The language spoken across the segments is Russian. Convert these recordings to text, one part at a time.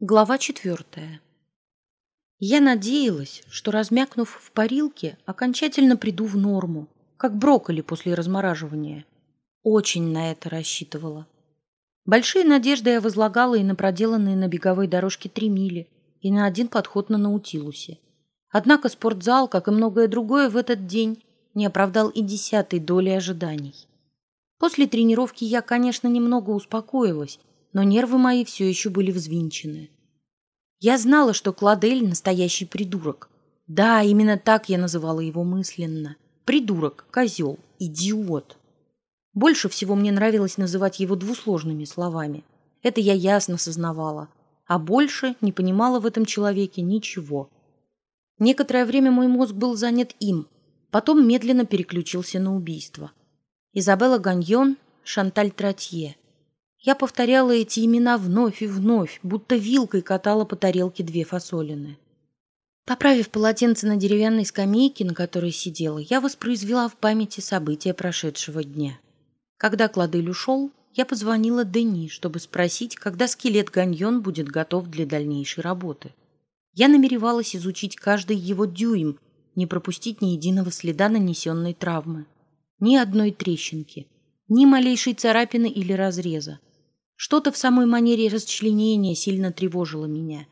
Глава четвертая. Я надеялась, что, размякнув в парилке, окончательно приду в норму, как брокколи после размораживания. Очень на это рассчитывала. Большие надежды я возлагала и на проделанные на беговой дорожке три мили, и на один подход на Наутилусе. Однако спортзал, как и многое другое в этот день, не оправдал и десятой доли ожиданий. После тренировки я, конечно, немного успокоилась, но нервы мои все еще были взвинчены. Я знала, что Кладель — настоящий придурок. Да, именно так я называла его мысленно. Придурок, козел, идиот. Больше всего мне нравилось называть его двусложными словами. Это я ясно сознавала. А больше не понимала в этом человеке ничего. Некоторое время мой мозг был занят им, потом медленно переключился на убийство. Изабелла Ганьон, Шанталь Тратье — я повторяла эти имена вновь и вновь, будто вилкой катала по тарелке две фасолины. Поправив полотенце на деревянной скамейке, на которой сидела, я воспроизвела в памяти события прошедшего дня. Когда Кладель ушел, я позвонила Дени, чтобы спросить, когда скелет Ганьон будет готов для дальнейшей работы. Я намеревалась изучить каждый его дюйм, не пропустить ни единого следа нанесенной травмы, ни одной трещинки, ни малейшей царапины или разреза. Что-то в самой манере расчленения сильно тревожило меня.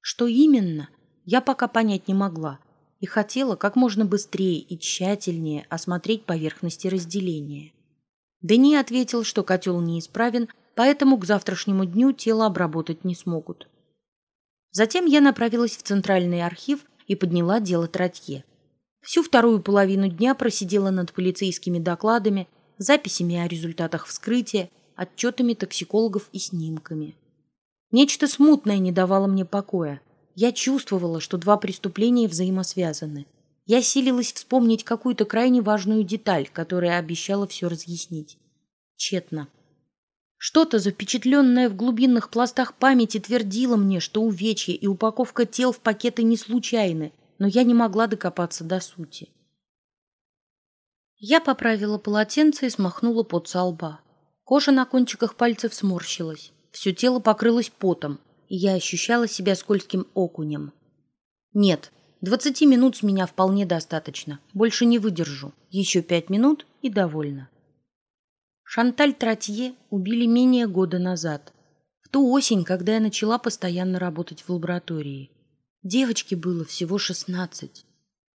Что именно, я пока понять не могла и хотела как можно быстрее и тщательнее осмотреть поверхности разделения. Дени ответил, что котел неисправен, поэтому к завтрашнему дню тело обработать не смогут. Затем я направилась в центральный архив и подняла дело Тратье. Всю вторую половину дня просидела над полицейскими докладами, записями о результатах вскрытия, отчетами токсикологов и снимками. Нечто смутное не давало мне покоя. Я чувствовала, что два преступления взаимосвязаны. Я силилась вспомнить какую-то крайне важную деталь, которая обещала все разъяснить. Тщетно. Что-то, запечатленное в глубинных пластах памяти, твердило мне, что увечья и упаковка тел в пакеты не случайны, но я не могла докопаться до сути. Я поправила полотенце и смахнула пот со лба. Кожа на кончиках пальцев сморщилась, все тело покрылось потом, и я ощущала себя скользким окунем. Нет, двадцати минут с меня вполне достаточно. Больше не выдержу. Еще пять минут и довольно. Шанталь Тратье убили менее года назад. В ту осень, когда я начала постоянно работать в лаборатории. Девочке было всего шестнадцать.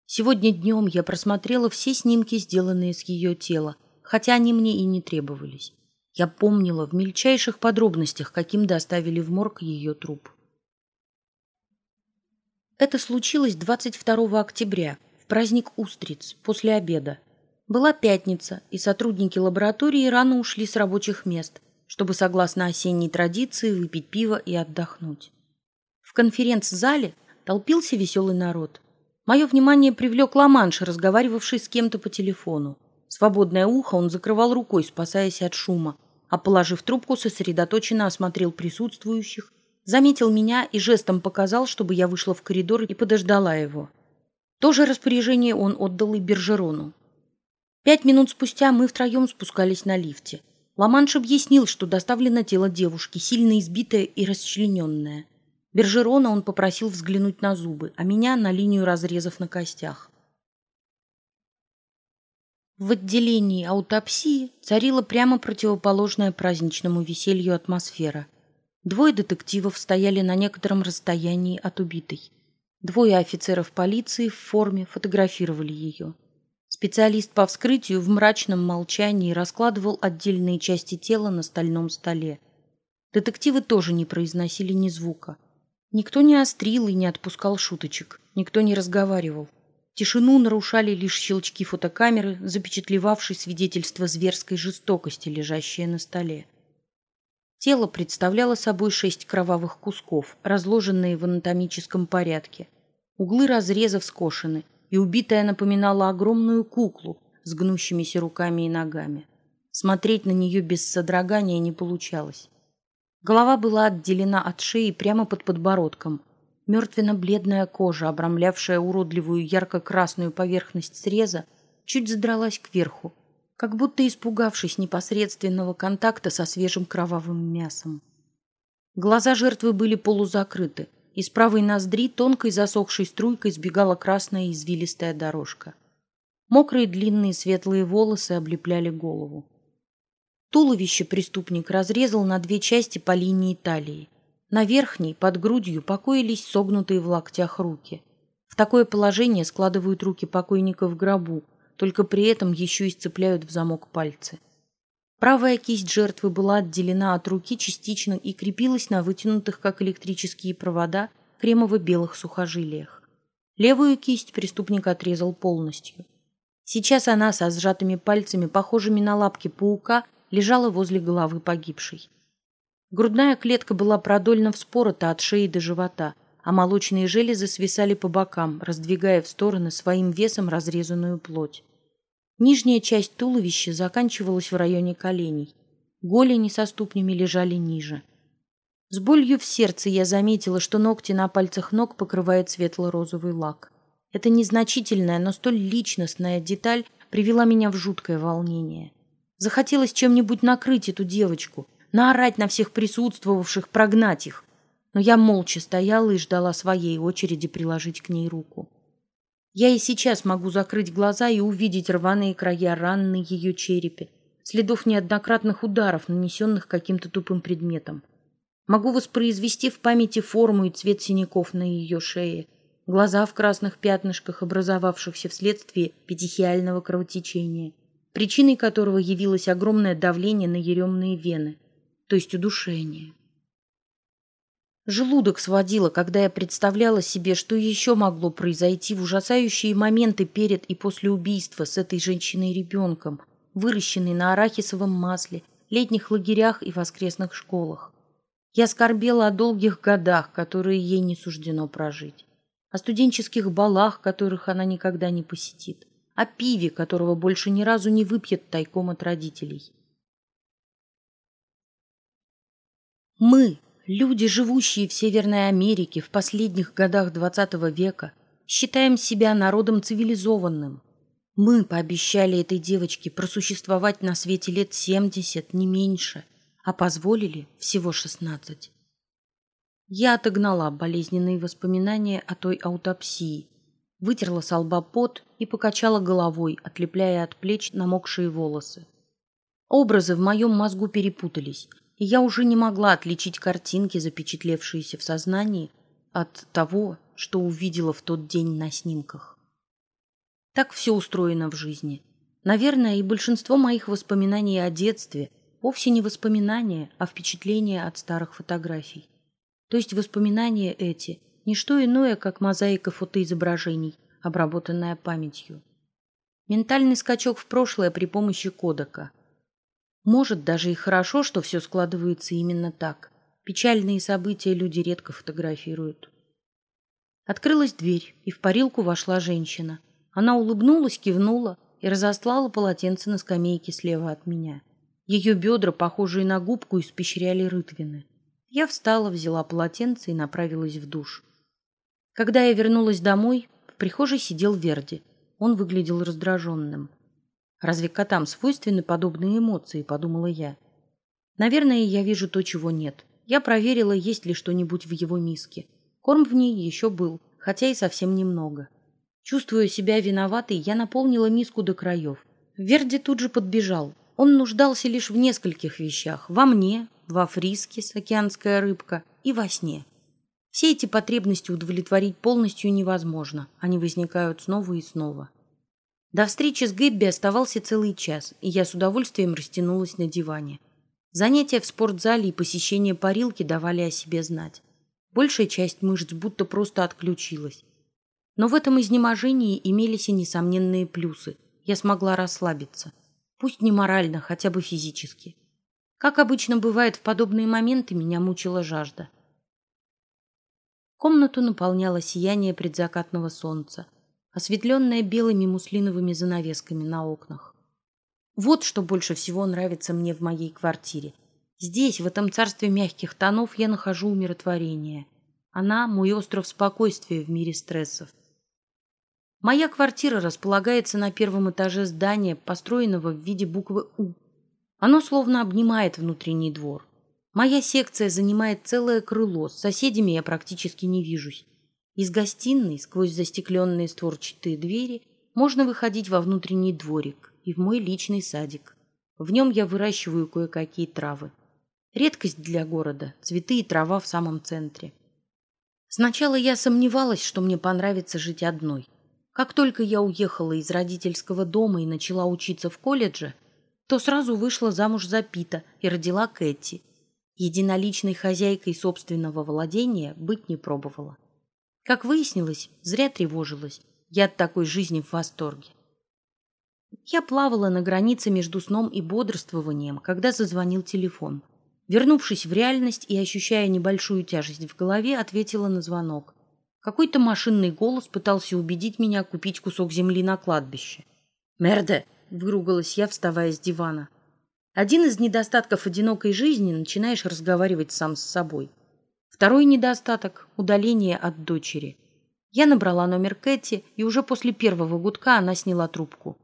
Сегодня днем я просмотрела все снимки, сделанные с ее тела, хотя они мне и не требовались. Я помнила в мельчайших подробностях, каким доставили в морг ее труп. Это случилось 22 октября, в праздник Устриц, после обеда. Была пятница, и сотрудники лаборатории рано ушли с рабочих мест, чтобы, согласно осенней традиции, выпить пиво и отдохнуть. В конференц-зале толпился веселый народ. Мое внимание привлек Ламанш, разговаривавший с кем-то по телефону. Свободное ухо он закрывал рукой, спасаясь от шума, а, положив трубку, сосредоточенно осмотрел присутствующих, заметил меня и жестом показал, чтобы я вышла в коридор и подождала его. То же распоряжение он отдал и Бержерону. Пять минут спустя мы втроем спускались на лифте. Ламанш объяснил, что доставлено тело девушки, сильно избитое и расчлененное. Бержерона он попросил взглянуть на зубы, а меня на линию разрезов на костях. В отделении аутопсии царила прямо противоположная праздничному веселью атмосфера. Двое детективов стояли на некотором расстоянии от убитой. Двое офицеров полиции в форме фотографировали ее. Специалист по вскрытию в мрачном молчании раскладывал отдельные части тела на стальном столе. Детективы тоже не произносили ни звука. Никто не острил и не отпускал шуточек. Никто не разговаривал. Тишину нарушали лишь щелчки фотокамеры, запечатлевавшей свидетельство зверской жестокости, лежащее на столе. Тело представляло собой шесть кровавых кусков, разложенные в анатомическом порядке. Углы разрезов скошены, и убитая напоминала огромную куклу с гнущимися руками и ногами. Смотреть на нее без содрогания не получалось. Голова была отделена от шеи прямо под подбородком, Мертвенно-бледная кожа, обрамлявшая уродливую ярко-красную поверхность среза, чуть задралась кверху, как будто испугавшись непосредственного контакта со свежим кровавым мясом. Глаза жертвы были полузакрыты. Из правой ноздри тонкой засохшей струйкой сбегала красная извилистая дорожка. Мокрые длинные светлые волосы облепляли голову. Туловище преступник разрезал на две части по линии талии. На верхней, под грудью, покоились согнутые в локтях руки. В такое положение складывают руки покойника в гробу, только при этом еще и сцепляют в замок пальцы. Правая кисть жертвы была отделена от руки частично и крепилась на вытянутых, как электрические провода, кремово-белых сухожилиях. Левую кисть преступник отрезал полностью. Сейчас она со сжатыми пальцами, похожими на лапки паука, лежала возле головы погибшей. Грудная клетка была продольно вспорота от шеи до живота, а молочные железы свисали по бокам, раздвигая в стороны своим весом разрезанную плоть. Нижняя часть туловища заканчивалась в районе коленей. Голени со ступнями лежали ниже. С болью в сердце я заметила, что ногти на пальцах ног покрывает светло-розовый лак. Эта незначительная, но столь личностная деталь привела меня в жуткое волнение. Захотелось чем-нибудь накрыть эту девочку, наорать на всех присутствовавших, прогнать их. Но я молча стояла и ждала своей очереди приложить к ней руку. Я и сейчас могу закрыть глаза и увидеть рваные края ран на ее черепе, следов неоднократных ударов, нанесенных каким-то тупым предметом. Могу воспроизвести в памяти форму и цвет синяков на ее шее, глаза в красных пятнышках, образовавшихся вследствие петихиального кровотечения, причиной которого явилось огромное давление на еремные вены, то есть удушение. Желудок сводило, когда я представляла себе, что еще могло произойти в ужасающие моменты перед и после убийства с этой женщиной и ребенком, выращенной на арахисовом масле, летних лагерях и воскресных школах. Я скорбела о долгих годах, которые ей не суждено прожить, о студенческих балах, которых она никогда не посетит, о пиве, которого больше ни разу не выпьет тайком от родителей. Мы, Люди, живущие в Северной Америке в последних годах XX века, считаем себя народом цивилизованным. Мы пообещали этой девочке просуществовать на свете лет семьдесят, не меньше, а позволили всего шестнадцать. Я отогнала болезненные воспоминания о той аутопсии, вытерла с лба пот и покачала головой, отлепляя от плеч намокшие волосы. Образы в моем мозгу перепутались – и я уже не могла отличить картинки, запечатлевшиеся в сознании, от того, что увидела в тот день на снимках. Так все устроено в жизни. Наверное, и большинство моих воспоминаний о детстве вовсе не воспоминания, а впечатления от старых фотографий. То есть воспоминания эти – не что иное, как мозаика фотоизображений, обработанная памятью. Ментальный скачок в прошлое при помощи кодека – может, даже и хорошо, что все складывается именно так. Печальные события люди редко фотографируют. Открылась дверь, и в парилку вошла женщина. Она улыбнулась, кивнула и разослала полотенце на скамейке слева от меня. Ее бедра, похожие на губку, испещряли рытвины. Я встала, взяла полотенце и направилась в душ. Когда я вернулась домой, в прихожей сидел Верди. Он выглядел раздраженным. Разве котам свойственны подобные эмоции, подумала я. Наверное, я вижу то, чего нет. Я проверила, есть ли что-нибудь в его миске. Корм в ней еще был, хотя и совсем немного. Чувствуя себя виноватой, я наполнила миску до краев. Верди тут же подбежал. Он нуждался лишь в нескольких вещах. Во мне, во фрискис, океанская рыбка, и во сне. Все эти потребности удовлетворить полностью невозможно. Они возникают снова и снова. До встречи с Гэбби оставался целый час, и я с удовольствием растянулась на диване. Занятия в спортзале и посещение парилки давали о себе знать. Большая часть мышц будто просто отключилась. Но в этом изнеможении имелись и несомненные плюсы. Я смогла расслабиться. Пусть не морально, хотя бы физически. Как обычно бывает в подобные моменты, меня мучила жажда. Комнату наполняло сияние предзакатного солнца осветленная белыми муслиновыми занавесками на окнах. Вот что больше всего нравится мне в моей квартире. Здесь, в этом царстве мягких тонов, я нахожу умиротворение. Она – мой остров спокойствия в мире стрессов. Моя квартира располагается на первом этаже здания, построенного в виде буквы «У». Оно словно обнимает внутренний двор. Моя секция занимает целое крыло, с соседями я практически не вижусь. Из гостиной, сквозь застекленные створчатые двери, можно выходить во внутренний дворик и в мой личный садик. В нем я выращиваю кое-какие травы. Редкость для города – цветы и трава в самом центре. Сначала я сомневалась, что мне понравится жить одной. Как только я уехала из родительского дома и начала учиться в колледже, то сразу вышла замуж за Пита и родила Кэти. Единоличной хозяйкой собственного владения быть не пробовала. Как выяснилось, зря тревожилась. Я от такой жизни в восторге. Я плавала на границе между сном и бодрствованием, когда зазвонил телефон – Вернувшись в реальность и ощущая небольшую тяжесть в голове, ответила на звонок. Какой-то машинный голос пытался убедить меня купить кусок земли на кладбище. «Мерде!» — выругалась я, вставая с дивана. Один из недостатков одинокой жизни — начинаешь разговаривать сам с собой. Второй недостаток — удаление от дочери. Я набрала номер Кэти, и уже после первого гудка она сняла трубку.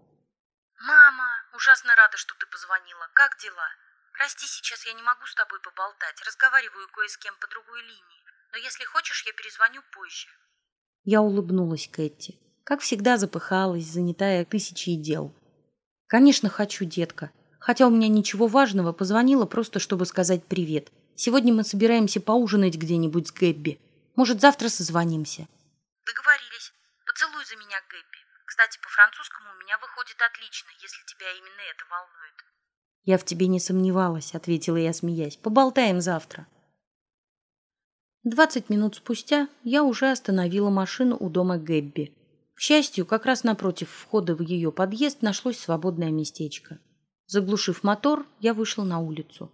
«Мама, ужасно рада, что ты позвонила. Как дела?» Прости, сейчас я не могу с тобой поболтать. Разговариваю кое с кем по другой линии. Но если хочешь, я перезвоню позже. Я улыбнулась Кэти. Как всегда запыхалась, занятая тысячей дел. Конечно, хочу, детка. Хотя у меня ничего важного, позвонила просто, чтобы сказать привет. Сегодня мы собираемся поужинать где-нибудь с Гэбби. Может, завтра созвонимся. Договорились. Поцелуй за меня, Гэбби. Кстати, по-французскому у меня выходит отлично, если тебя именно это волнует. «Я в тебе не сомневалась», — ответила я, смеясь. «Поболтаем завтра». Двадцать минут спустя я уже остановила машину у дома Гэбби. К счастью, как раз напротив входа в ее подъезд нашлось свободное местечко. Заглушив мотор, я вышла на улицу.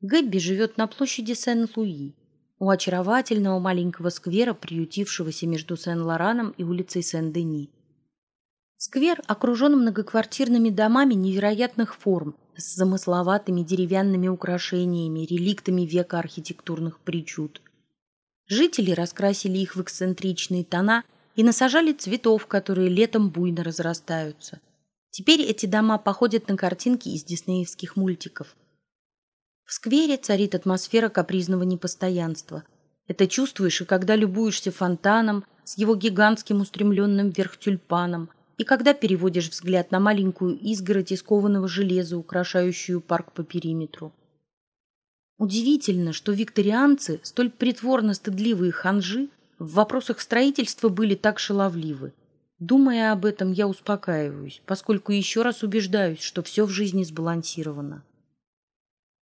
Гэбби живет на площади Сен-Луи, у очаровательного маленького сквера, приютившегося между Сен-Лораном и улицей Сен-Дени. Сквер окружен многоквартирными домами невероятных форм с замысловатыми деревянными украшениями, реликтами века архитектурных причуд. Жители раскрасили их в эксцентричные тона и насажали цветов, которые летом буйно разрастаются. Теперь эти дома походят на картинки из диснеевских мультиков. В сквере царит атмосфера капризного непостоянства. Это чувствуешь и когда любуешься фонтаном с его гигантским устремленным вверх тюльпаном, и когда переводишь взгляд на маленькую изгородь из кованого железа, украшающую парк по периметру. Удивительно, что викторианцы, столь притворно стыдливые ханжи, в вопросах строительства были так шаловливы. Думая об этом, я успокаиваюсь, поскольку еще раз убеждаюсь, что все в жизни сбалансировано.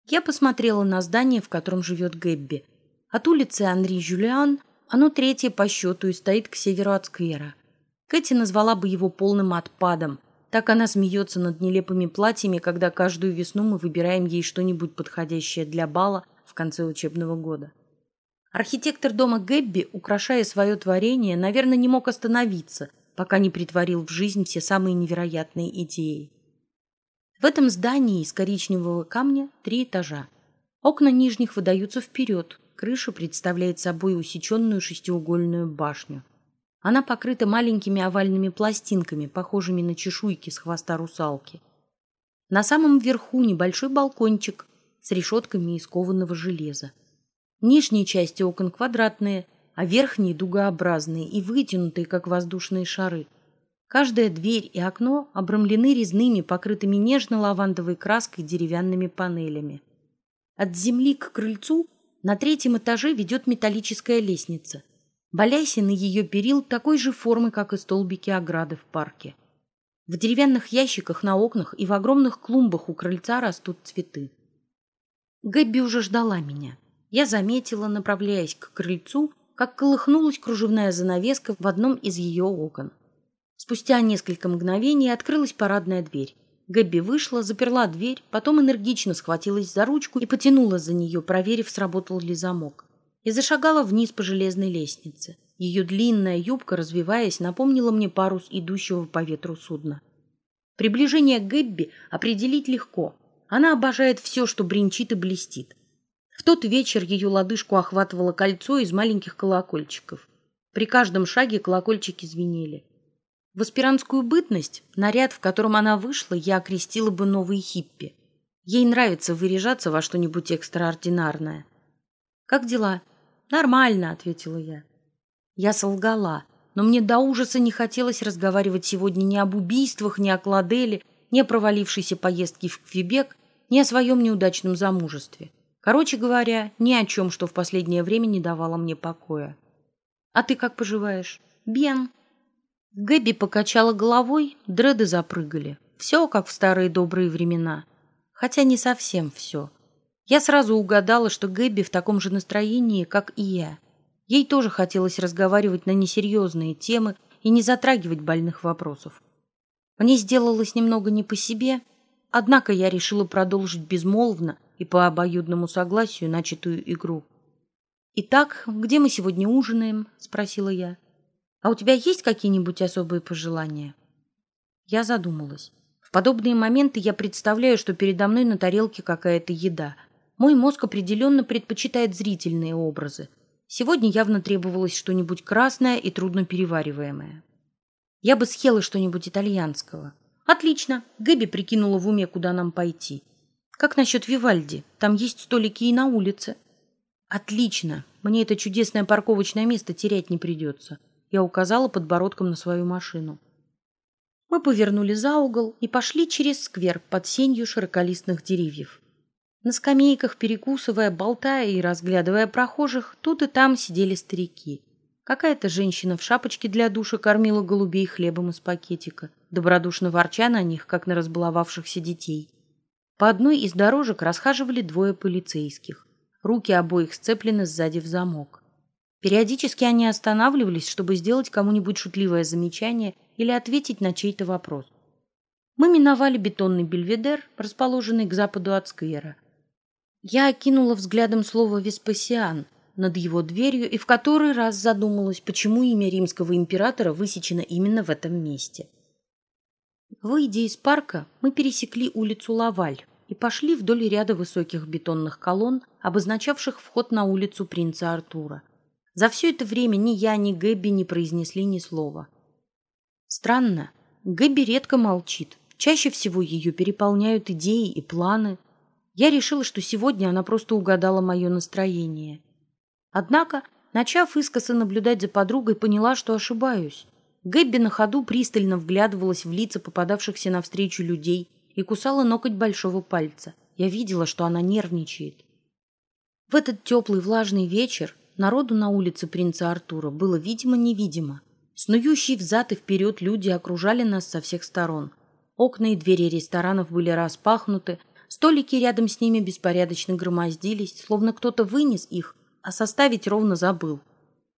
Я посмотрела на здание, в котором живет Гэбби. От улицы Анри Жюлиан оно третье по счету и стоит к северу от сквера – Кэти назвала бы его полным отпадом. Так она смеется над нелепыми платьями, когда каждую весну мы выбираем ей что-нибудь подходящее для бала в конце учебного года. Архитектор дома Гэбби, украшая свое творение, наверное, не мог остановиться, пока не притворил в жизнь все самые невероятные идеи. В этом здании из коричневого камня три этажа. Окна нижних выдаются вперед, крыша представляет собой усеченную шестиугольную башню. Она покрыта маленькими овальными пластинками, похожими на чешуйки с хвоста русалки. На самом верху небольшой балкончик с решетками из кованого железа. Нижние части окон квадратные, а верхние дугообразные и вытянутые, как воздушные шары. Каждая дверь и окно обрамлены резными, покрытыми нежно-лавандовой краской деревянными панелями. От земли к крыльцу на третьем этаже ведет металлическая лестница – Балясин и ее перил такой же формы, как и столбики ограды в парке. В деревянных ящиках на окнах и в огромных клумбах у крыльца растут цветы. Гэбби уже ждала меня. Я заметила, направляясь к крыльцу, как колыхнулась кружевная занавеска в одном из ее окон. Спустя несколько мгновений открылась парадная дверь. Гэбби вышла, заперла дверь, потом энергично схватилась за ручку и потянула за нее, проверив, сработал ли замок и зашагала вниз по железной лестнице. Ее длинная юбка, развиваясь, напомнила мне парус идущего по ветру судна. Приближение Гэбби определить легко. Она обожает все, что бренчит и блестит. В тот вечер ее лодыжку охватывало кольцо из маленьких колокольчиков. При каждом шаге колокольчики звенели. В аспирантскую бытность наряд, в котором она вышла, я окрестила бы новый хиппи. Ей нравится выряжаться во что-нибудь экстраординарное. «Как дела?» «Нормально», — ответила я. Я солгала, но мне до ужаса не хотелось разговаривать сегодня ни об убийствах, ни о Кладеле, ни о провалившейся поездке в Квебек, ни о своем неудачном замужестве. Короче говоря, ни о чем, что в последнее время не давало мне покоя. «А ты как поживаешь?» «Бен». Гэби покачала головой, дреды запрыгали. Все, как в старые добрые времена. Хотя не совсем все. Я сразу угадала, что Гэби в таком же настроении, как и я. Ей тоже хотелось разговаривать на несерьезные темы и не затрагивать больных вопросов. Мне сделалось немного не по себе, однако я решила продолжить безмолвно и по обоюдному согласию начатую игру. «Итак, где мы сегодня ужинаем?» — спросила я. «А у тебя есть какие-нибудь особые пожелания?» Я задумалась. В подобные моменты я представляю, что передо мной на тарелке какая-то еда. Мой мозг определенно предпочитает зрительные образы. Сегодня явно требовалось что-нибудь красное и трудно перевариваемое. Я бы съела что-нибудь итальянского. Отлично. Гэби прикинула в уме, куда нам пойти. Как насчет Вивальди? Там есть столики и на улице. Отлично. Мне это чудесное парковочное место терять не придется. Я указала подбородком на свою машину. Мы повернули за угол и пошли через сквер под сенью широколистных деревьев. На скамейках, перекусывая, болтая и разглядывая прохожих, тут и там сидели старики. Какая-то женщина в шапочке для душа кормила голубей хлебом из пакетика, добродушно ворча на них, как на разбаловавшихся детей. По одной из дорожек расхаживали двое полицейских. Руки обоих сцеплены сзади в замок. Периодически они останавливались, чтобы сделать кому-нибудь шутливое замечание или ответить на чей-то вопрос. Мы миновали бетонный бельведер, расположенный к западу от сквера. Я окинула взглядом слово «Веспасиан» над его дверью и в который раз задумалась, почему имя римского императора высечено именно в этом месте. Выйдя из парка, мы пересекли улицу Лаваль и пошли вдоль ряда высоких бетонных колонн, обозначавших вход на улицу принца Артура. За все это время ни я, ни Гэбби не произнесли ни слова. Странно, Гэбби редко молчит. Чаще всего ее переполняют идеи и планы, я решила, что сегодня она просто угадала мое настроение. Однако, начав искоса наблюдать за подругой, поняла, что ошибаюсь. Гэбби на ходу пристально вглядывалась в лица попадавшихся навстречу людей и кусала ноготь большого пальца. Я видела, что она нервничает. В этот теплый влажный вечер народу на улице принца Артура было видимо-невидимо. Снующие взад и вперед люди окружали нас со всех сторон. Окна и двери ресторанов были распахнуты, Столики рядом с ними беспорядочно громоздились, словно кто-то вынес их, а составить ровно забыл.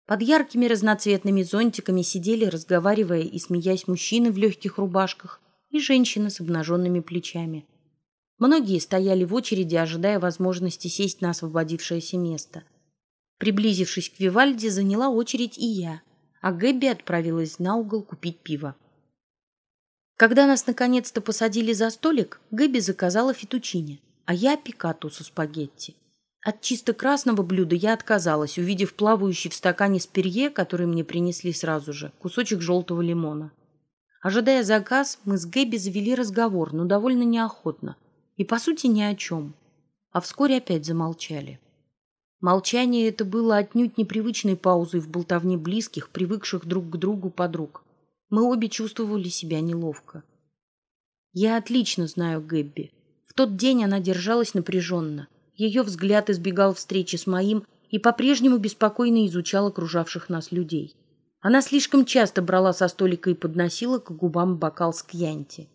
Под яркими разноцветными зонтиками сидели, разговаривая и смеясь, мужчины в легких рубашках и женщины с обнаженными плечами. Многие стояли в очереди, ожидая возможности сесть на освободившееся место. Приблизившись к Вивальди, заняла очередь и я, а Гэбби отправилась на угол купить пиво. Когда нас наконец-то посадили за столик, Гэби заказала фетучине, а я пикату со спагетти. От чисто красного блюда я отказалась, увидев плавающий в стакане с перье, который мне принесли сразу же, кусочек желтого лимона. Ожидая заказ, мы с Гэби завели разговор, но довольно неохотно. И, по сути, ни о чем. А вскоре опять замолчали. Молчание это было отнюдь непривычной паузой в болтовне близких, привыкших друг к другу подруг. Мы обе чувствовали себя неловко. Я отлично знаю Гэбби. В тот день она держалась напряженно. Ее взгляд избегал встречи с моим и по-прежнему беспокойно изучал окружавших нас людей. Она слишком часто брала со столика и подносила к губам бокал с кьянти.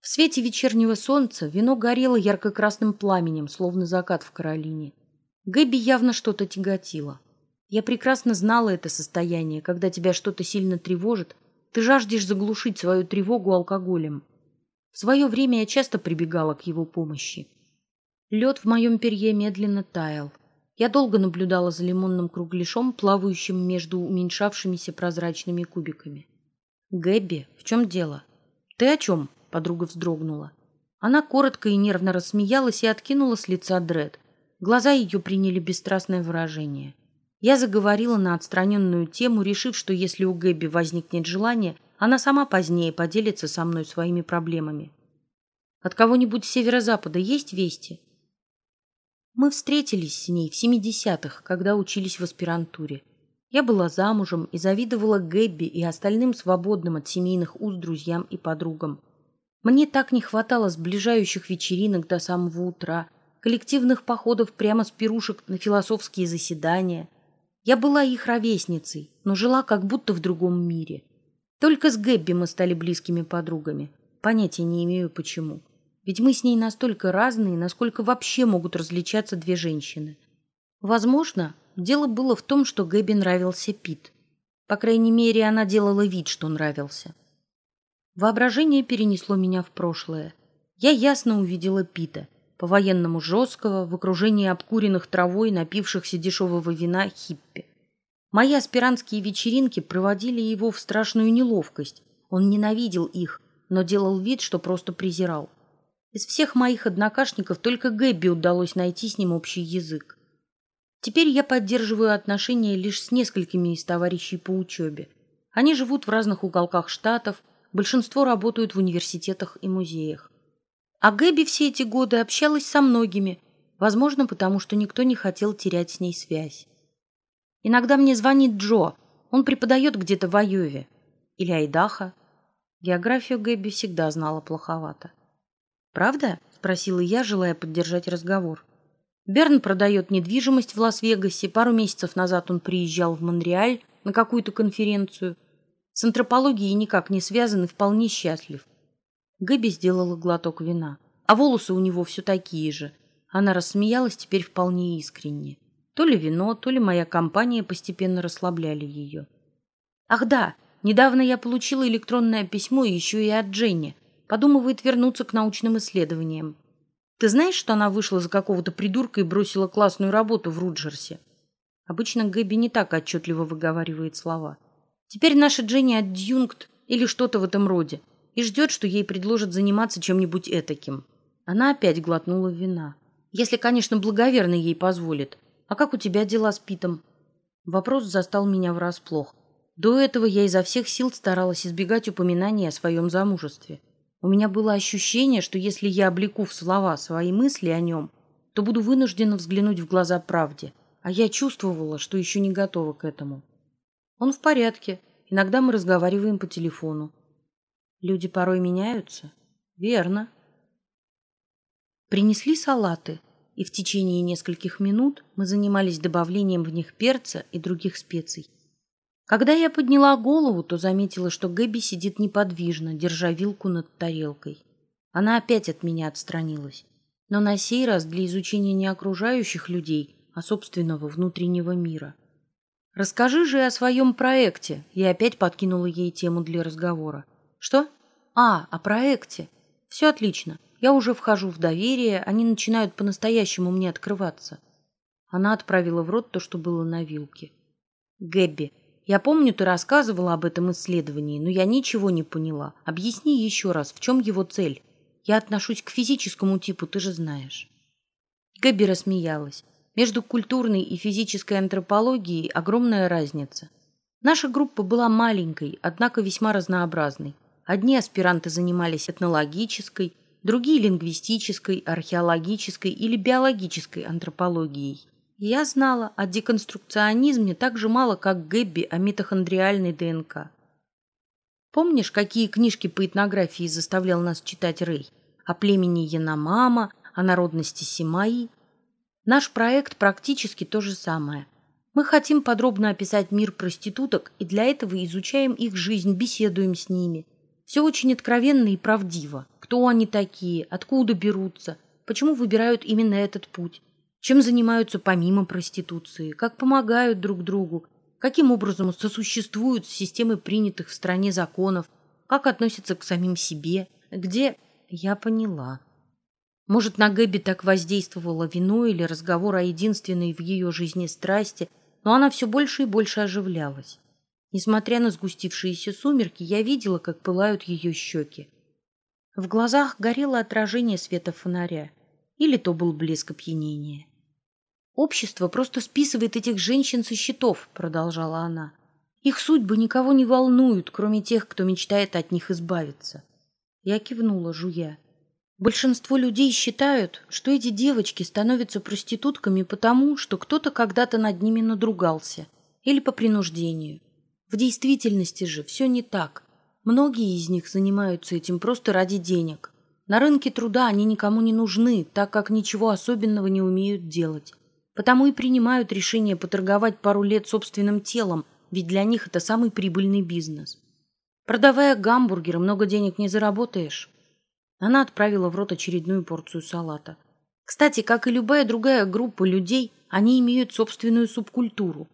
В свете вечернего солнца вино горело ярко-красным пламенем, словно закат в Каролине. Гэбби явно что-то тяготило. Я прекрасно знала это состояние, когда тебя что-то сильно тревожит, ты жаждешь заглушить свою тревогу алкоголем. В свое время я часто прибегала к его помощи. Лед в моем перье медленно таял. Я долго наблюдала за лимонным кругляшом, плавающим между уменьшавшимися прозрачными кубиками. «Гэбби, в чем дело?» «Ты о чем?» — подруга вздрогнула. Она коротко и нервно рассмеялась и откинула с лица дред. Глаза ее приняли бесстрастное выражение. Я заговорила на отстраненную тему, решив, что если у Гэби возникнет желание, она сама позднее поделится со мной своими проблемами. От кого-нибудь с северо-запада есть вести? Мы встретились с ней в 70-х, когда учились в аспирантуре. Я была замужем и завидовала Гэбби и остальным свободным от семейных уз друзьям и подругам. Мне так не хватало сближающих вечеринок до самого утра, коллективных походов прямо с пирушек на философские заседания. Я была их ровесницей, но жила как будто в другом мире. Только с Гэбби мы стали близкими подругами. Понятия не имею почему. Ведь мы с ней настолько разные, насколько вообще могут различаться две женщины. Возможно, дело было в том, что Гэби нравился Пит. По крайней мере, она делала вид, что нравился. Воображение перенесло меня в прошлое. Я ясно увидела Пита, по-военному жесткого, в окружении обкуренных травой, напившихся дешевого вина хиппи. Мои аспирантские вечеринки проводили его в страшную неловкость. Он ненавидел их, но делал вид, что просто презирал. Из всех моих однокашников только Гэбби удалось найти с ним общий язык. Теперь я поддерживаю отношения лишь с несколькими из товарищей по учебе. Они живут в разных уголках штатов, большинство работают в университетах и музеях. А Гэби все эти годы общалась со многими, возможно, потому что никто не хотел терять с ней связь. Иногда мне звонит Джо, он преподает где-то в Айове или Айдахо. Географию Гэби всегда знала плоховато. «Правда?» – спросила я, желая поддержать разговор. Берн продает недвижимость в Лас-Вегасе. Пару месяцев назад он приезжал в Монреаль на какую-то конференцию. С антропологией никак не связан и вполне счастлив. Гэби сделала глоток вина. А волосы у него все такие же. Она рассмеялась теперь вполне искренне. То ли вино, то ли моя компания постепенно расслабляли ее. Ах да, недавно я получила электронное письмо еще и от Дженни. Подумывает вернуться к научным исследованиям. Ты знаешь, что она вышла за какого-то придурка и бросила классную работу в Руджерсе? Обычно Гэби не так отчетливо выговаривает слова. Теперь наша Дженни адъюнкт или что-то в этом роде и ждет, что ей предложат заниматься чем-нибудь этаким. Она опять глотнула вина. Если, конечно, благоверно ей позволит. А как у тебя дела с Питом? Вопрос застал меня врасплох. До этого я изо всех сил старалась избегать упоминания о своем замужестве. У меня было ощущение, что если я облеку в слова свои мысли о нем, то буду вынуждена взглянуть в глаза правде. А я чувствовала, что еще не готова к этому. Он в порядке. Иногда мы разговариваем по телефону. Люди порой меняются. Верно. Принесли салаты, и в течение нескольких минут мы занимались добавлением в них перца и других специй. Когда я подняла голову, то заметила, что Гэби сидит неподвижно, держа вилку над тарелкой. Она опять от меня отстранилась, но на сей раз для изучения не окружающих людей, а собственного внутреннего мира. «Расскажи же о своем проекте», я опять подкинула ей тему для разговора. «Что? А, о проекте. Все отлично. Я уже вхожу в доверие, они начинают по-настоящему мне открываться». Она отправила в рот то, что было на вилке. «Гэбби, я помню, ты рассказывала об этом исследовании, но я ничего не поняла. Объясни еще раз, в чем его цель? Я отношусь к физическому типу, ты же знаешь. Гэби рассмеялась. Между культурной и физической антропологией огромная разница. Наша группа была маленькой, однако весьма разнообразной. Одни аспиранты занимались этнологической, другие – лингвистической, археологической или биологической антропологией. Я знала о деконструкционизме так же мало, как Гэбби о митохондриальной ДНК. Помнишь, какие книжки по этнографии заставлял нас читать Рэй? О племени Яномама, о народности Симаи? Наш проект практически то же самое. Мы хотим подробно описать мир проституток и для этого изучаем их жизнь, беседуем с ними. Все очень откровенно и правдиво. Кто они такие, откуда берутся, почему выбирают именно этот путь? Чем занимаются помимо проституции, как помогают друг другу, каким образом сосуществуют с системой принятых в стране законов, как относятся к самим себе, где... Я поняла. Может, на Гэби так воздействовало вино или разговор о единственной в ее жизни страсти, но она все больше и больше оживлялась. Несмотря на сгустившиеся сумерки, я видела, как пылают ее щеки. В глазах горело отражение света фонаря. Или то был блеск опьянения. «Общество просто списывает этих женщин со счетов», — продолжала она. «Их судьбы никого не волнуют, кроме тех, кто мечтает от них избавиться». Я кивнула, жуя. Большинство людей считают, что эти девочки становятся проститутками потому, что кто-то когда-то над ними надругался или по принуждению. В действительности же все не так. Многие из них занимаются этим просто ради денег. На рынке труда они никому не нужны, так как ничего особенного не умеют делать. Потому и принимают решение поторговать пару лет собственным телом, ведь для них это самый прибыльный бизнес. Продавая гамбургеры, много денег не заработаешь. Она отправила в рот очередную порцию салата. Кстати, как и любая другая группа людей, они имеют собственную субкультуру.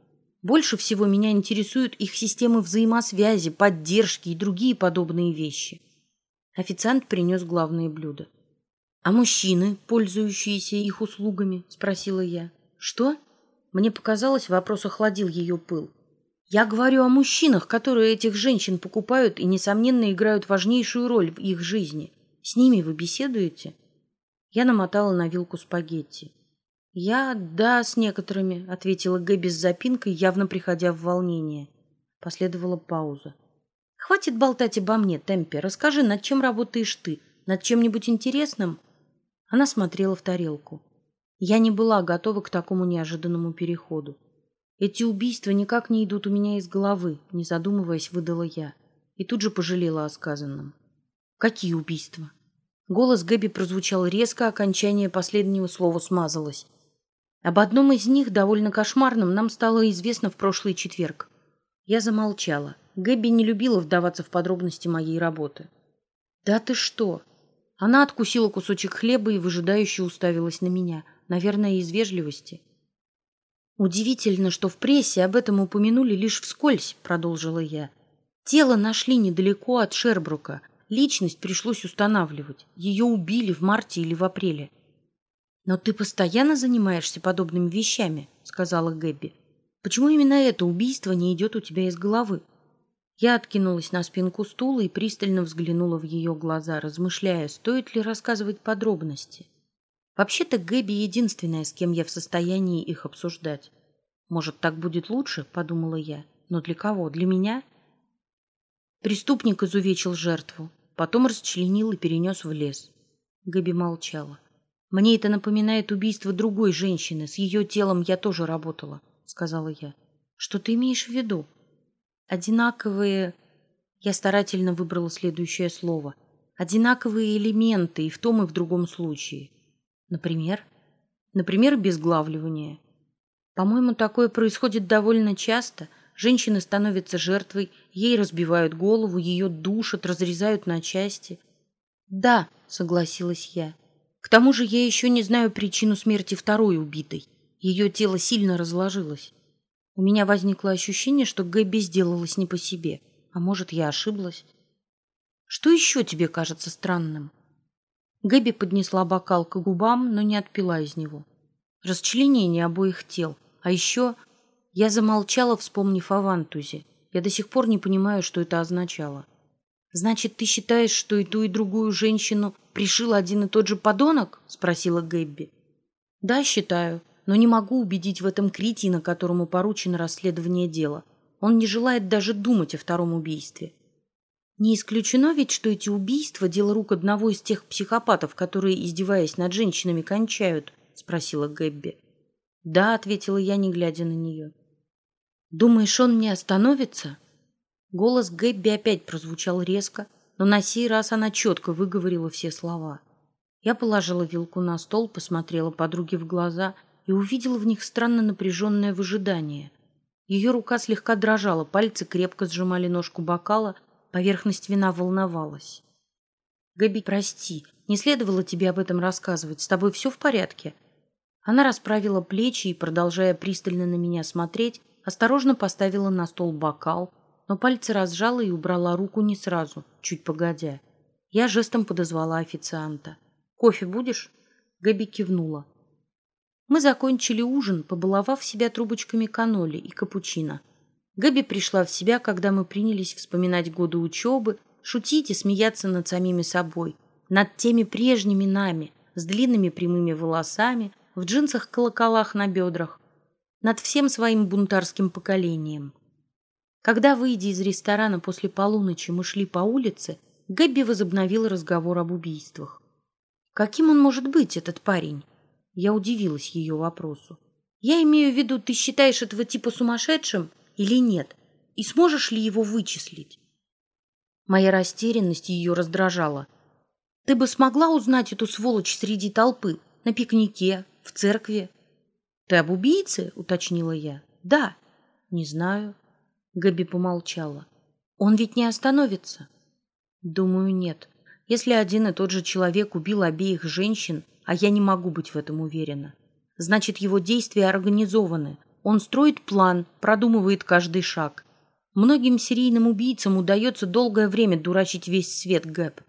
Больше всего меня интересуют их системы взаимосвязи, поддержки и другие подобные вещи. Официант принес главные блюда. «А мужчины, пользующиеся их услугами?» – спросила я. «Что?» Мне показалось, вопрос охладил ее пыл. «Я говорю о мужчинах, которые этих женщин покупают и, несомненно, играют важнейшую роль в их жизни. С ними вы беседуете? Я намотала на вилку спагетти. Я, да, с некоторыми, ответила Гэби с запинкой, явно приходя в волнение. Последовала пауза. Хватит болтать обо мне, Темпе. Расскажи, над чем работаешь ты? Над чем-нибудь интересным? Она смотрела в тарелку. Я не была готова к такому неожиданному переходу. Эти убийства никак не идут у меня из головы, не задумываясь, выдала я. И тут же пожалела о сказанном. Какие убийства? Голос Гэби прозвучал резко, окончание последнего слова смазалось. Об одном из них, довольно кошмарном, нам стало известно в прошлый четверг. Я замолчала. Гэби не любила вдаваться в подробности моей работы. «Да ты что?» Она откусила кусочек хлеба и выжидающе уставилась на меня, наверное, из вежливости. «Удивительно, что в прессе об этом упомянули лишь вскользь», — продолжила я. «Тело нашли недалеко от Шербрука, Личность пришлось устанавливать. Ее убили в марте или в апреле. «Но ты постоянно занимаешься подобными вещами», — сказала Гэбби. «Почему именно это убийство не идет у тебя из головы?» Я откинулась на спинку стула и пристально взглянула в ее глаза, размышляя, стоит ли рассказывать подробности. Вообще-то Гэби единственная, с кем я в состоянии их обсуждать. Может, так будет лучше, подумала я. Но для кого? Для меня? Преступник изувечил жертву. Потом расчленил и перенес в лес. Габи молчала. «Мне это напоминает убийство другой женщины. С ее телом я тоже работала», — сказала я. «Что ты имеешь в виду?» «Одинаковые...» Я старательно выбрала следующее слово. «Одинаковые элементы и в том, и в другом случае. Например?» «Например, безглавливание. По-моему, такое происходит довольно часто — Женщины становятся жертвой, ей разбивают голову, ее душат, разрезают на части. Да, согласилась я. Тому же я еще не знаю причину смерти второй убитой. Ее тело сильно разложилось. У меня возникло ощущение, что Гэби сделалась не по себе. А может, я ошиблась? Что еще тебе кажется странным? Гэби поднесла бокал к губам, но не отпила из него. Расчленение обоих тел, а еще я замолчала, вспомнив о Вантузе. Я до сих пор не понимаю, что это означало. «Значит, ты считаешь, что и ту, и другую женщину пришил один и тот же подонок?» — спросила Гэбби. «Да, считаю, но не могу убедить в этом Критина, которому поручено расследование дела. Он не желает даже думать о втором убийстве». «Не исключено ведь, что эти убийства — дело рук одного из тех психопатов, которые, издеваясь над женщинами, кончают?» — спросила Гэбби. «Да», — ответила я, не глядя на нее. «Думаешь, он не остановится?» Голос Гэбби опять прозвучал резко, но на сей раз она четко выговорила все слова. Я положила вилку на стол, посмотрела подруге в глаза и увидела в них странно напряженное выжидание. Ее рука слегка дрожала, пальцы крепко сжимали ножку бокала, поверхность вина волновалась. «Гэби, прости, не следовало тебе об этом рассказывать. С тобой все в порядке?» Она расправила плечи и, продолжая пристально на меня смотреть, осторожно поставила на стол бокал, но пальцы разжала и убрала руку не сразу, чуть погодя. Я жестом подозвала официанта. «Кофе будешь?» Габи кивнула. Мы закончили ужин, побаловав себя трубочками каноли и капучино. Габи пришла в себя, когда мы принялись вспоминать годы учебы, шутить и смеяться над самими собой, над теми прежними нами, с длинными прямыми волосами, в джинсах-колоколах на бедрах, над всем своим бунтарским поколением. Когда, выйдя из ресторана после полуночи, мы шли по улице, Гэбби возобновил разговор об убийствах. Каким он может быть, этот парень? Я удивилась ее вопросу. Я имею в виду, ты считаешь этого типа сумасшедшим или нет? И сможешь ли его вычислить? Моя растерянность ее раздражала. Ты бы смогла узнать эту сволочь среди толпы, на пикнике, в церкви? Ты об убийце? уточнила я. Да. Не знаю. Габи помолчала. Он ведь не остановится. Думаю, нет. Если один и тот же человек убил обеих женщин, а я не могу быть в этом уверена, значит, его действия организованы. Он строит план, продумывает каждый шаг. Многим серийным убийцам удается долгое время дурачить весь свет Гэб.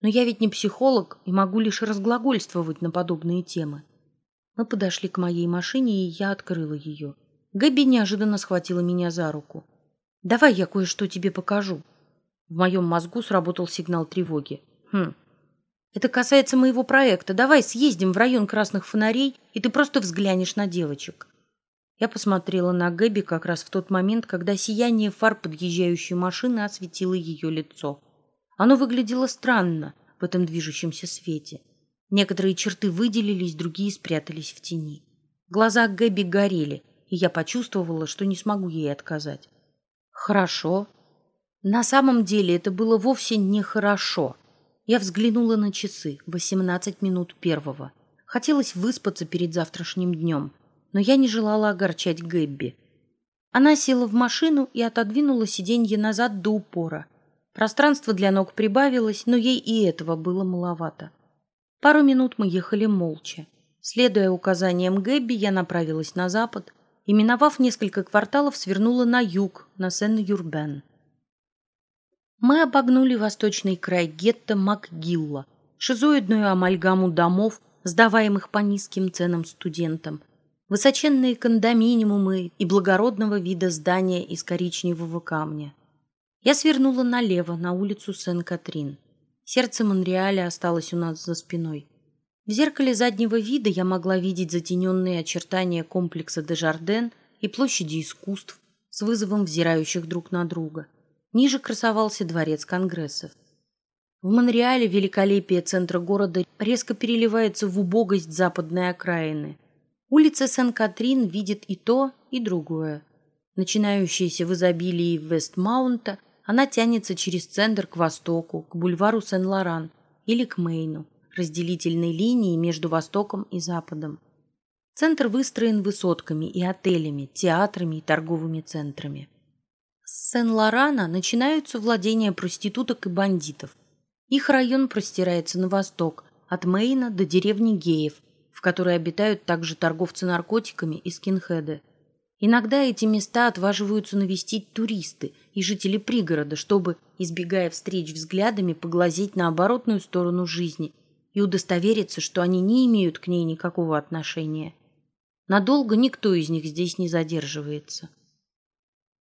Но я ведь не психолог и могу лишь разглагольствовать на подобные темы. Мы подошли к моей машине, и я открыла ее. Гэби неожиданно схватила меня за руку. «Давай я кое-что тебе покажу». В моем мозгу сработал сигнал тревоги. «Хм, это касается моего проекта. Давай съездим в район красных фонарей, и ты просто взглянешь на девочек». Я посмотрела на Гэби как раз в тот момент, когда сияние фар подъезжающей машины осветило ее лицо. Оно выглядело странно в этом движущемся свете. Некоторые черты выделились, другие спрятались в тени. Глаза Гэби горели, и я почувствовала, что не смогу ей отказать. Хорошо. На самом деле это было вовсе не хорошо. Я взглянула на часы. Восемнадцать минут первого. Хотелось выспаться перед завтрашним днем, но я не желала огорчать Гэбби. Она села в машину и отодвинула сиденье назад до упора. Пространство для ног прибавилось, но ей и этого было маловато. Пару минут мы ехали молча. Следуя указаниям Гэбби, я направилась на запад и, миновав несколько кварталов, свернула на юг, на Сен-Юрбен. Мы обогнули восточный край гетто МакГилла, шизоидную амальгаму домов, сдаваемых по низким ценам студентам, высоченные кондоминиумы и благородного вида здания из коричневого камня. Я свернула налево, на улицу Сен-Катрин. Сердце Монреаля осталось у нас за спиной. В зеркале заднего вида я могла видеть затененные очертания комплекса Дежарден и площади искусств с вызовом взирающих друг на друга – Ниже красовался дворец конгрессов. В Монреале великолепие центра города резко переливается в убогость западной окраины. Улица Сен-Катрин видит и то, и другое. Начинающаяся в изобилии Вестмаунта, она тянется через центр к востоку, к бульвару Сен-Лоран или к Мейну, разделительной линии между Востоком и Западом. Центр выстроен высотками и отелями, театрами и торговыми центрами. С Сен-Лорана начинаются владения проституток и бандитов. Их район простирается на восток, от Мейна до деревни Геев, в которой обитают также торговцы наркотиками и скинхеды. Иногда эти места отваживаются навестить туристы и жители пригорода, чтобы, избегая встреч взглядами, поглазеть на оборотную сторону жизни и удостовериться, что они не имеют к ней никакого отношения. Надолго никто из них здесь не задерживается.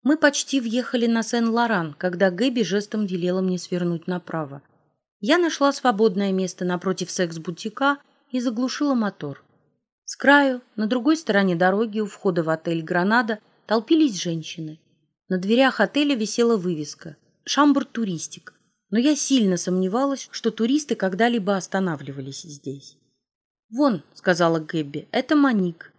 Мы почти въехали на Сен-Лоран, когда Гэби жестом велела мне свернуть направо. Я нашла свободное место напротив секс-бутика и заглушила мотор. С краю, на другой стороне дороги, у входа в отель «Гранада», толпились женщины. На дверях отеля висела вывеска «Шамбур туристик», но я сильно сомневалась, что туристы когда-либо останавливались здесь. «Вон», — сказала Гэбби, — «это Маник».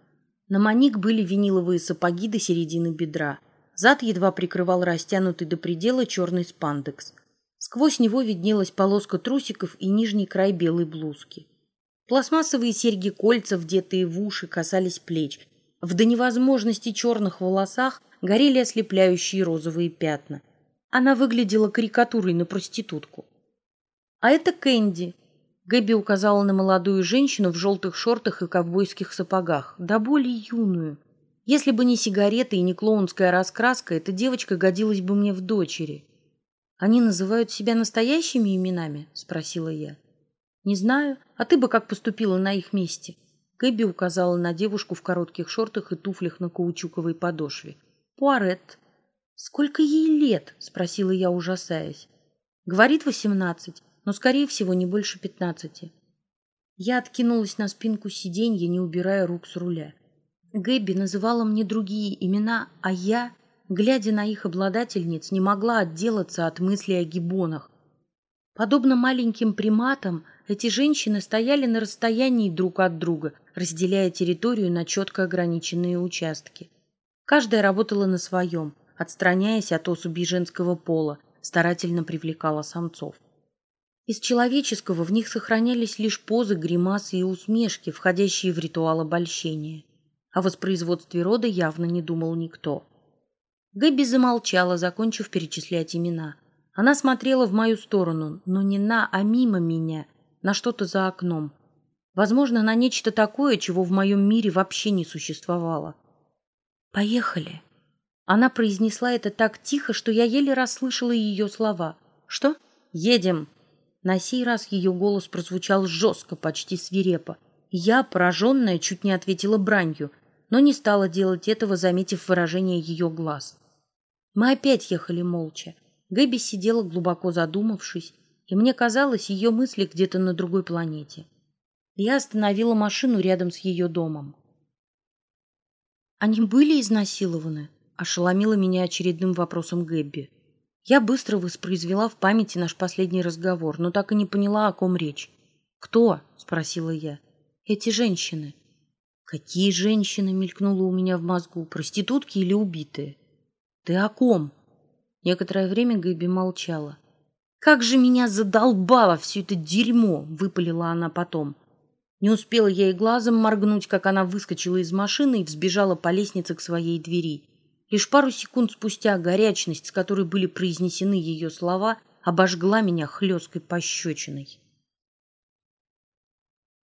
На Маник были виниловые сапоги до середины бедра — Зад едва прикрывал растянутый до предела черный спандекс. Сквозь него виднелась полоска трусиков и нижний край белой блузки. Пластмассовые серьги-кольца, вдетые в уши, касались плеч. В до невозможности черных волосах горели ослепляющие розовые пятна. Она выглядела карикатурой на проститутку. «А это Кэнди», — Гэби указала на молодую женщину в желтых шортах и ковбойских сапогах, да более юную. Если бы не сигареты и не клоунская раскраска, эта девочка годилась бы мне в дочери. Они называют себя настоящими именами? спросила я. Не знаю. А ты бы как поступила на их месте? Кэби указала на девушку в коротких шортах и туфлях на каучуковой подошве. Пуарет. Сколько ей лет? спросила я, ужасаясь. Говорит восемнадцать, но скорее всего не больше пятнадцати. Я откинулась на спинку сиденья, не убирая рук с руля. Гэбби называла мне другие имена, а я, глядя на их обладательниц, не могла отделаться от мысли о гибонах. Подобно маленьким приматам, эти женщины стояли на расстоянии друг от друга, разделяя территорию на четко ограниченные участки. Каждая работала на своем, отстраняясь от особей женского пола, старательно привлекала самцов. Из человеческого в них сохранялись лишь позы, гримасы и усмешки, входящие в ритуал обольщения. О воспроизводстве рода явно не думал никто. Гэби замолчала, закончив перечислять имена. Она смотрела в мою сторону, но не на, а мимо меня, на что-то за окном. Возможно, на нечто такое, чего в моем мире вообще не существовало. «Поехали!» Она произнесла это так тихо, что я еле расслышала ее слова. «Что? Едем!» На сей раз ее голос прозвучал жестко, почти свирепо. Я, пораженная, чуть не ответила бранью, но не стала делать этого, заметив выражение ее глаз. Мы опять ехали молча. Гэби сидела глубоко задумавшись, и мне казалось, ее мысли где-то на другой планете. Я остановила машину рядом с ее домом. «Они были изнасилованы?» – ошеломила меня очередным вопросом Гэбби. Я быстро воспроизвела в памяти наш последний разговор, но так и не поняла, о ком речь. «Кто?» – спросила я. «Эти женщины». «Какие женщины?» – мелькнуло у меня в мозгу. «Проститутки или убитые?» «Ты о ком?» Некоторое время Гэби молчала. «Как же меня задолбало все это дерьмо!» — выпалила она потом. Не успела я и глазом моргнуть, как она выскочила из машины и взбежала по лестнице к своей двери. Лишь пару секунд спустя горячность, с которой были произнесены ее слова, обожгла меня хлесткой пощечиной.